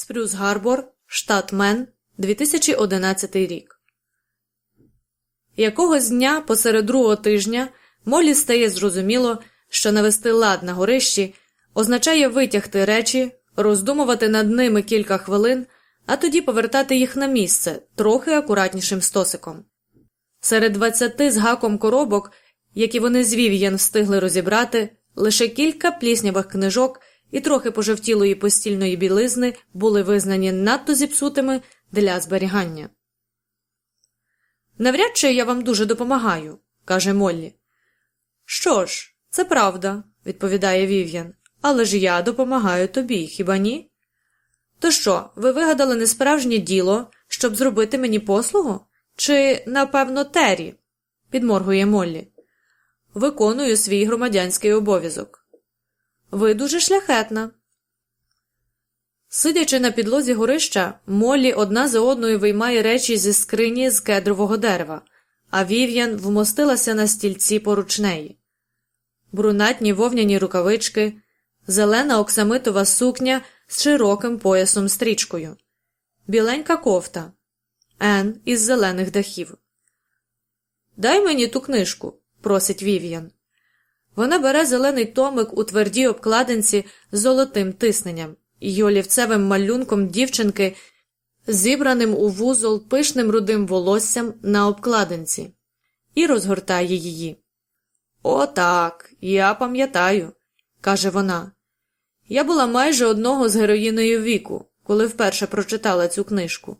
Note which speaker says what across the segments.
Speaker 1: Спрюс Гарбор, штат Мен, 2011 рік. Якогось дня посеред другого тижня Молі стає зрозуміло, що навести лад на горищі означає витягти речі, роздумувати над ними кілька хвилин, а тоді повертати їх на місце трохи акуратнішим стосиком. Серед двадцяти з гаком коробок, які вони з Вів'ян встигли розібрати, лише кілька пліснявих книжок і трохи пожовтілої постільної білизни були визнані надто зіпсутими для зберігання. Навряд чи я вам дуже допомагаю, каже Моллі. Що ж, це правда, відповідає Вів'ян, але ж я допомагаю тобі, хіба ні? То що, ви вигадали несправжнє діло, щоб зробити мені послугу? Чи, напевно, Террі? підморгує Моллі. Виконую свій громадянський обов'язок. Ви дуже шляхетна. Сидячи на підлозі горища, Моллі одна за одною виймає речі зі скрині з кедрового дерева, а Вів'ян вмостилася на стільці поруч неї. Брунатні вовняні рукавички, зелена оксамитова сукня з широким поясом стрічкою, біленька кофта, Ен із зелених дахів. Дай мені ту книжку, просить Вів'ян. Вона бере зелений томик у твердій обкладинці з золотим тисненням і олівцевим малюнком дівчинки, зібраним у вузол пишним рудим волоссям на обкладинці, і розгортає її. «О, так, я пам'ятаю, каже вона. Я була майже одного з героїною віку, коли вперше прочитала цю книжку.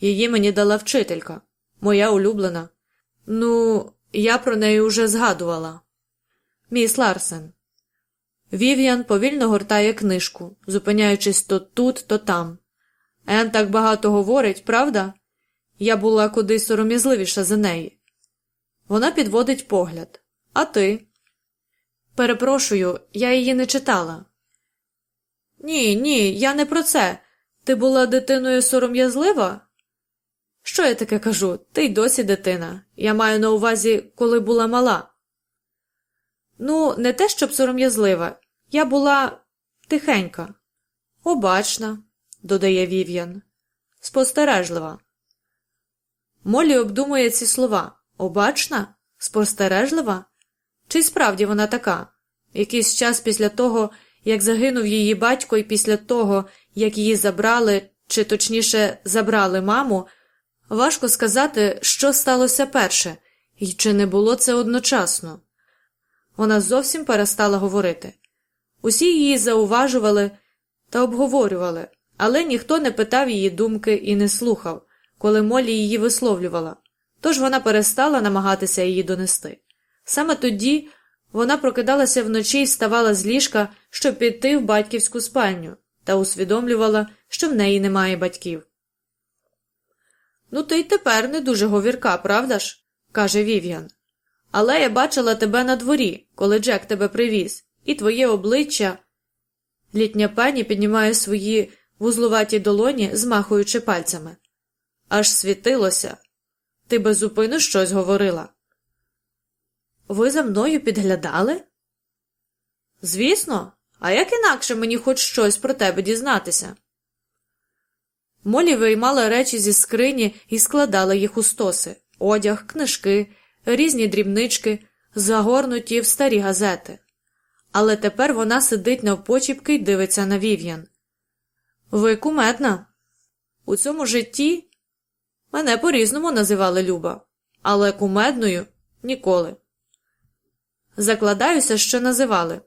Speaker 1: Її мені дала вчителька, моя улюблена. Ну, я про неї уже згадувала. Міс Ларсен. Вів'ян повільно гортає книжку, зупиняючись то тут, то там. Ен так багато говорить, правда? Я була кудись сором'язливіша за неї. Вона підводить погляд. А ти? Перепрошую, я її не читала. Ні, ні, я не про це. Ти була дитиною сором'язлива? Що я таке кажу? Ти й досі дитина. Я маю на увазі, коли була мала. Ну, не те, щоб сором'язлива. Я була тихенька, обачна, додає Вів'ян, спостережлива. Молі обдумує ці слова обачна, спостережлива? Чи справді вона така? Якийсь час після того, як загинув її батько, і після того, як її забрали, чи точніше забрали маму, важко сказати, що сталося перше, і чи не було це одночасно. Вона зовсім перестала говорити. Усі її зауважували та обговорювали, але ніхто не питав її думки і не слухав, коли Молі її висловлювала, тож вона перестала намагатися її донести. Саме тоді вона прокидалася вночі і вставала з ліжка, щоб піти в батьківську спальню, та усвідомлювала, що в неї немає батьків. Ну, ти й тепер не дуже говірка, правда ж? каже Вів'ян. Але я бачила тебе на дворі, коли Джек тебе привіз, і твоє обличчя. Літня пані піднімає свої вузлуваті долоні, змахуючи пальцями. Аж світилося. Ти безупину щось говорила. Ви за мною підглядали? Звісно, а як інакше мені хоч щось про тебе дізнатися? Молі виймала речі зі скрині і складала їх у стоси одяг, книжки, різні дрібнички, загорнуті в старі газети. Але тепер вона сидить навпочіпки й дивиться на Вів'ян. Ви куметна. У цьому житті мене по різному називали Люба, але кумедною ніколи. Закладаюся, що називали.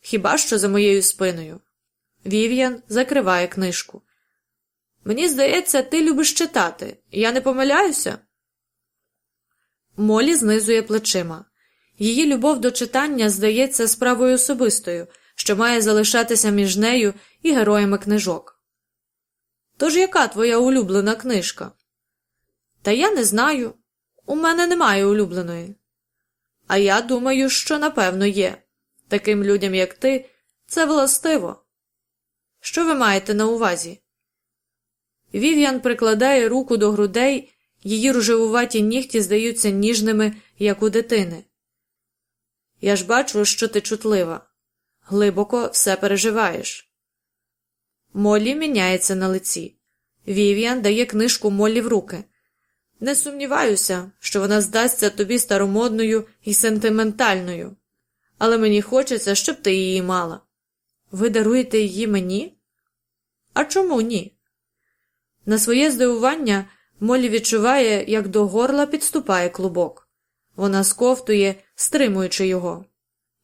Speaker 1: Хіба що за моєю спиною. Вів'ян закриває книжку. Мені здається, ти любиш читати. Я не помиляюся. Молі знизує плечима. Її любов до читання здається справою особистою, що має залишатися між нею і героями книжок. Тож яка твоя улюблена книжка? Та я не знаю. У мене немає улюбленої. А я думаю, що напевно є. Таким людям, як ти, це властиво. Що ви маєте на увазі? Вів'ян прикладає руку до грудей, її ружевуваті нігті здаються ніжними, як у дитини. Я ж бачу, що ти чутлива, глибоко все переживаєш. Моллі міняється на лиці. Вів'ян дає книжку Моллі в руки. Не сумніваюся, що вона здасться тобі старомодною і сентиментальною, але мені хочеться, щоб ти її мала. Ви даруєте її мені? А чому ні? На своє здивування Молі відчуває, як до горла підступає клубок. Вона сковтує, стримуючи його.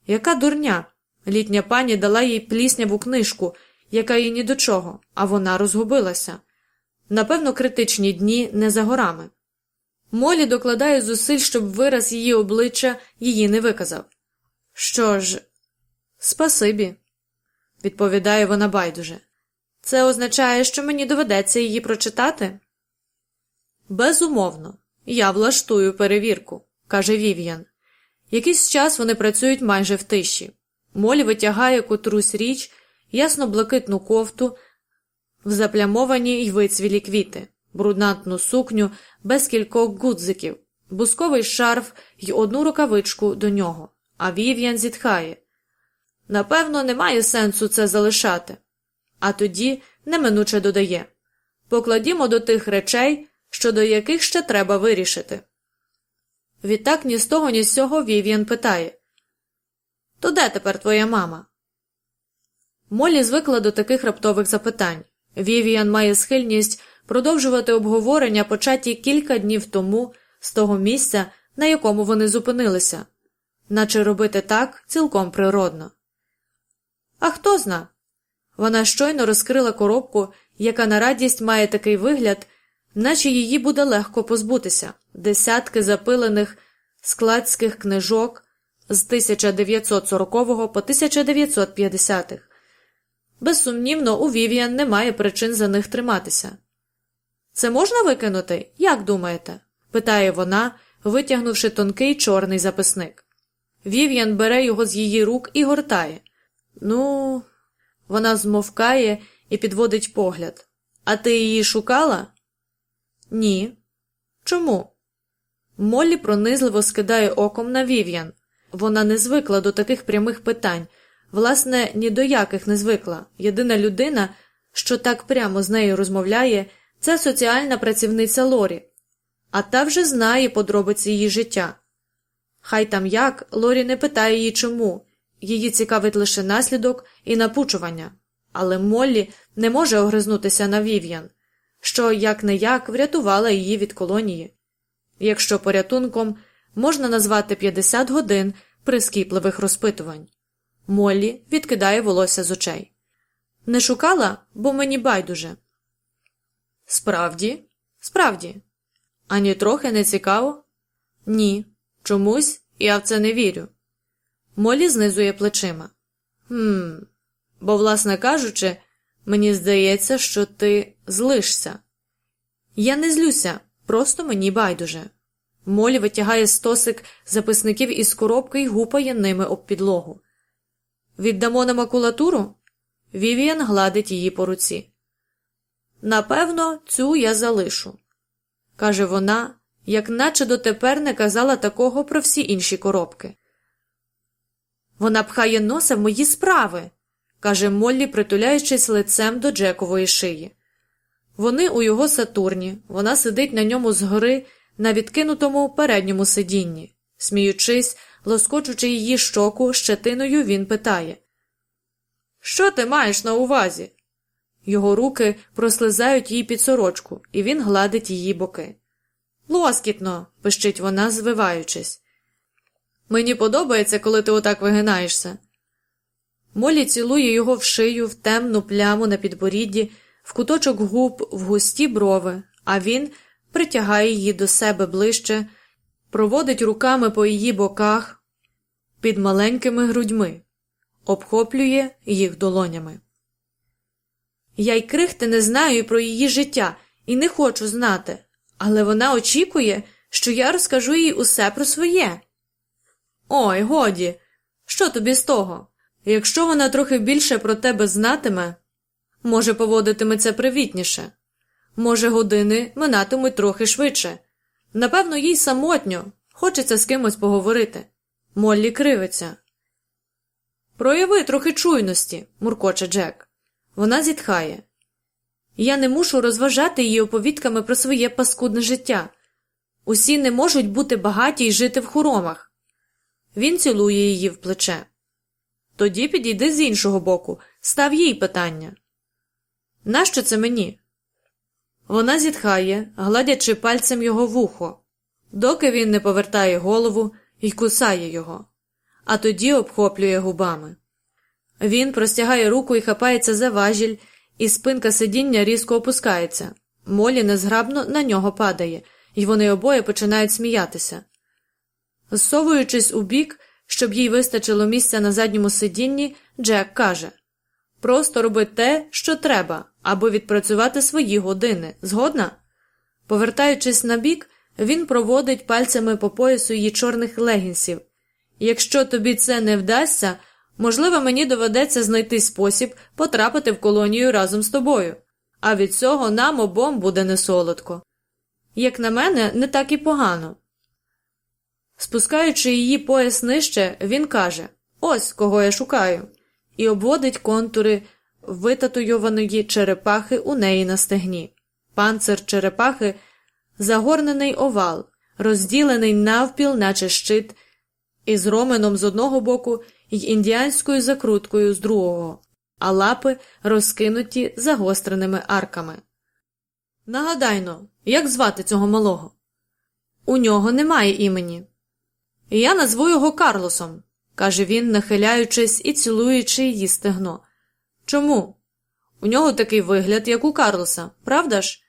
Speaker 1: Яка дурня! Літня пані дала їй плісняву книжку, яка їй ні до чого, а вона розгубилася. Напевно, критичні дні не за горами. Молі докладає зусиль, щоб вираз її обличчя її не виказав. Що ж, спасибі, відповідає вона байдуже. Це означає, що мені доведеться її прочитати? Безумовно, я влаштую перевірку, каже Вів'ян. Якийсь час вони працюють майже в тиші. Молі витягає котрусь річ, ясно блакитну кофту, в заплямовані й вицвілі квіти, бруднатну сукню без кількох гудзиків, бусковий шарф й одну рукавичку до нього, а Вів'ян зітхає. Напевно, немає сенсу це залишати. А тоді неминуче додає покладімо до тих речей, щодо яких ще треба вирішити. Відтак ні з того, ні з цього Вів'ян питає То де тепер твоя мама? Молі звикла до таких раптових запитань. Вів'ян має схильність продовжувати обговорення, початі кілька днів тому з того місця, на якому вони зупинилися, наче робити так цілком природно. А хто зна? Вона щойно розкрила коробку, яка на радість має такий вигляд, наче її буде легко позбутися десятки запилених складських книжок з 1940 по 1950. х Безсумнівно, у Вів'ян немає причин за них триматися. Це можна викинути, як думаєте? питає вона, витягнувши тонкий чорний записник. Вів'ян бере його з її рук і гортає. Ну, вона змовкає і підводить погляд. А ти її шукала? Ні. Чому? Моллі пронизливо скидає оком на Вів'ян. Вона не звикла до таких прямих питань, власне, ні до яких не звикла. Єдина людина, що так прямо з нею розмовляє, це соціальна працівниця Лорі, а та вже знає подробиці її життя. Хай там як, Лорі не питає її чому, її цікавить лише наслідок і напучування, але Моллі не може огризнутися на Вів'ян, що як не як врятувала її від колонії. Якщо порятунком можна назвати 50 годин прискіпливих розпитувань. Моллі відкидає волосся з очей. Не шукала, бо мені байдуже. Справді, справді. Ані трохи не цікаво? Ні. Чомусь я в це не вірю. Молі знизує плечима. «Хм, бо, власне кажучи, мені здається, що ти злишся. Я не злюся, просто мені байдуже. Молі витягає стосик записників із коробки і гупає ними об підлогу. Віддамо на макулатуру? Вівіан гладить її по руці. Напевно, цю я залишу, каже вона, як наче дотепер не казала такого про всі інші коробки. Вона пхає носа в мої справи, каже Моллі, притуляючись лицем до Джекової шиї. Вони у його Сатурні, вона сидить на ньому згори на відкинутому передньому сидінні. Сміючись, лоскочучи її щоку щетиною, він питає Що ти маєш на увазі? Його руки прослизають їй під сорочку, і він гладить її боки. Лоскітно, пищить вона, звиваючись. Мені подобається, коли ти отак вигинаєшся. Молі цілує його в шию, в темну пляму на підборідді, в куточок губ, в густі брови, а він притягає її до себе ближче, проводить руками по її боках під маленькими грудьми, обхоплює їх долонями. Я й крихти не знаю про її життя і не хочу знати, але вона очікує, що я розкажу їй усе про своє. Ой, годі, що тобі з того? Якщо вона трохи більше про тебе знатиме, може, поводитиметься привітніше, може, години минатимуть трохи швидше. Напевно, їй самотньо, хочеться з кимось поговорити. Моллі кривиться. Прояви трохи чуйності, муркоче Джек. Вона зітхає. Я не мушу розважати її оповідками про своє паскудне життя. Усі не можуть бути багаті й жити в хоромах. Він цілує її в плече. Тоді підійди з іншого боку, став їй питання. Нащо це мені? Вона зітхає, гладячи пальцем його вухо, доки він не повертає голову і кусає його, а тоді обхоплює губами. Він простягає руку і хапається за важіль, і спинка сидіння різко опускається. Молі незграбно на нього падає, і вони обоє починають сміятися. Зсовуючись у бік, щоб їй вистачило місця на задньому сидінні, Джек каже Просто роби те, що треба, аби відпрацювати свої години. Згодна? Повертаючись на бік, він проводить пальцями по поясу її чорних легінсів. Якщо тобі це не вдасться, можливо, мені доведеться знайти спосіб потрапити в колонію разом з тобою, а від цього нам обом буде не солодко. Як на мене, не так і погано. Спускаючи її пояс нижче, він каже Ось кого я шукаю, і обводить контури витатуйованої черепахи у неї на стегні. Панцир черепахи загорнений овал, розділений навпіл, наче щит, із роменом з одного боку й індіанською закруткою з другого, а лапи розкинуті загостреними арками. Нагадайно, як звати цього малого? У нього немає імені. Я назву його Карлосом, каже він, нахиляючись і цілуючи її стегно. Чому? У нього такий вигляд, як у Карлоса, правда ж?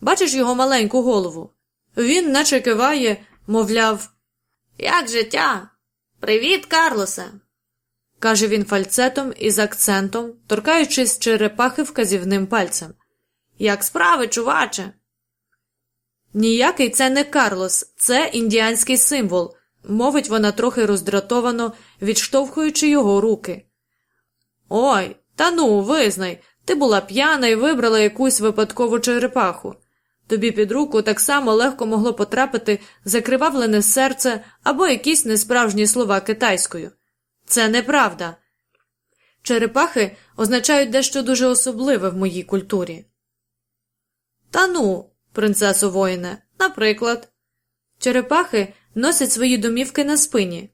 Speaker 1: Бачиш його маленьку голову? Він наче киває, мовляв, як життя? Привіт, Карлосе, каже він фальцетом із акцентом, торкаючись черепахи вказівним пальцем. Як справи, чуваче? Ніякий це не Карлос, це індіанський символ, мовить вона трохи роздратовано, відштовхуючи його руки. Ой, та ну, визнай, ти була п'яна і вибрала якусь випадкову черепаху. Тобі під руку так само легко могло потрапити закривавлене серце або якісь несправжні слова китайською. Це неправда. Черепахи означають дещо дуже особливе в моїй культурі. Та ну, принцесо воїне, наприклад, черепахи носять свої домівки на спині.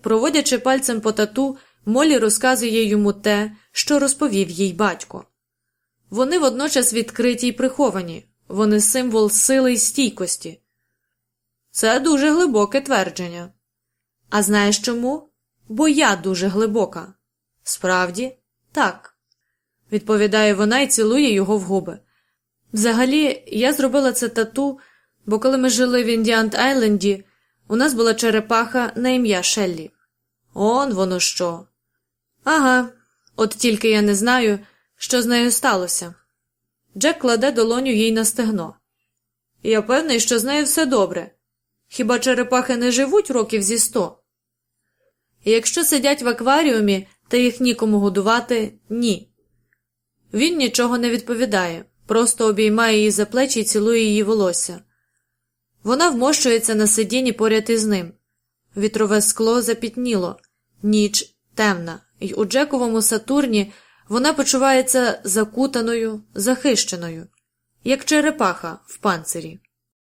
Speaker 1: Проводячи пальцем по тату, Молі розказує йому те, що розповів їй батько. Вони водночас відкриті й приховані, вони символ сили й стійкості. Це дуже глибоке твердження. А знаєш чому? Бо я дуже глибока. Справді, так, відповідає вона і цілує його в губи. Взагалі, я зробила це тату, бо коли ми жили в Індіант Айленді, у нас була черепаха на ім'я Шеллі. Он воно що. Ага, от тільки я не знаю, що з нею сталося. Джек кладе долоню їй на стегно. Я певний, що з нею все добре. Хіба черепахи не живуть років зі сто? Якщо сидять в акваріумі та їх нікому годувати, ні. Він нічого не відповідає, просто обіймає її за плечі і цілує її волосся. Вона вмощується на сидінні поряд із ним. Вітрове скло запітніло, ніч темна, і у Джековому Сатурні вона почувається закутаною, захищеною, як черепаха в панцирі.